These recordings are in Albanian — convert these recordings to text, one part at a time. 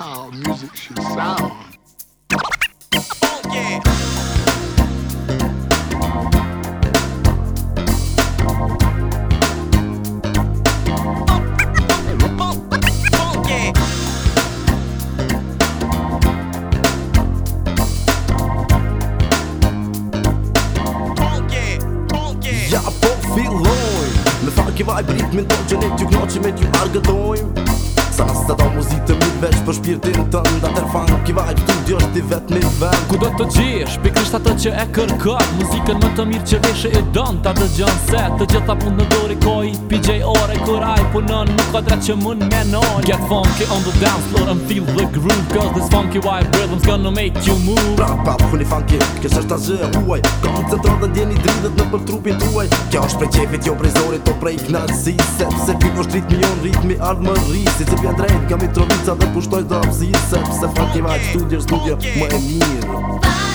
how music should sound. Oh, yeah. Я по филой На факе вайбрит ментов, дженетик ночи, медью аргатоем Sa nësa do muzikë të mirë veç për shpirtin të nda Tër fangë ki vibe të ndjo është i vetë mirë vend Ku do të gjesh, pikrisht atë që e kërkat Muzikën më të mirë që veshe e dënd Ta të gjënë se të gjitha punë në dori Koj PJ ore, kur a punën Nuk ka dre që mund me nonj Get funky on the dance floor I'm feel the groove Cause this funky vibe rhythm's gonna make you move Pra pa, huni funky, kësë është azë e huaj Koncentrat dhe ndjeni dridët në për trupin tuaj Kjo është prej qefit, jo prej zorit, po prej knazi Sepse pino është ritmi, jo ritmi vjen drejt Kam i trovica dhe pushtoj dhe apzi Sepse fakima okay. studio, studio okay. e mirë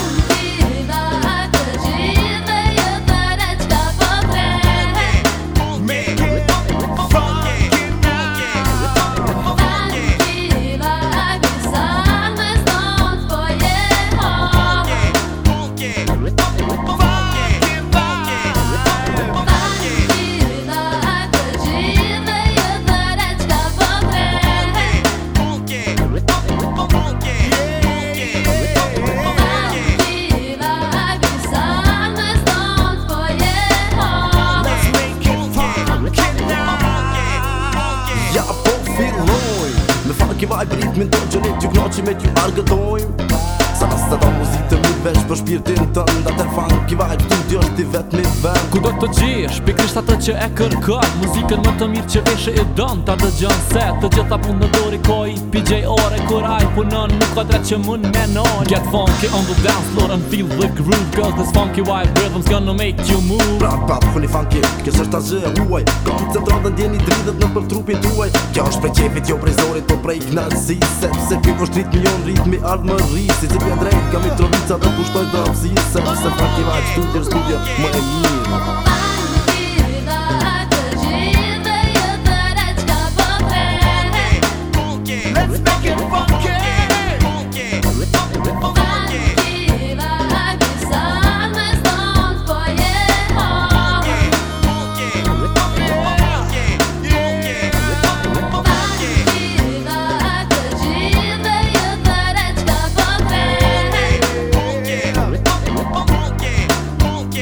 I believe me në dojtë që ne t'ju gnojtë që me t'ju argëdojmë Sa pas të do muzikë të mirë veç për shpirtin të nda të fangë Ki vajt të ndjo ti vetë mi vend Ku do të gjish, pi krisht atë që e kërkat Muzikën më të mirë që ishe i dënë Ta dë gjënë se të gjitha punë në dori Koj i ore, kur aj punën Nuk ka dret që mund me nonë Get funky on the dance floor and feel the groove Cause this funky white rhythm's gonna make you move Prap, prap, huni funky, kësë është ta zhe huaj Koncentrat dhe ndjeni dridhët në për trupin tuaj Kjo është prej qefit, jo prej zorit, po prej knasi Sepse pjo është ritmi, jo në ritmi ardhë më rrisi Si Андрейка, Митровица, да пуштой да обсиса, се вративач, студер, студия, моя мир.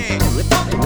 Hey.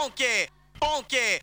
Ponque! Ponque!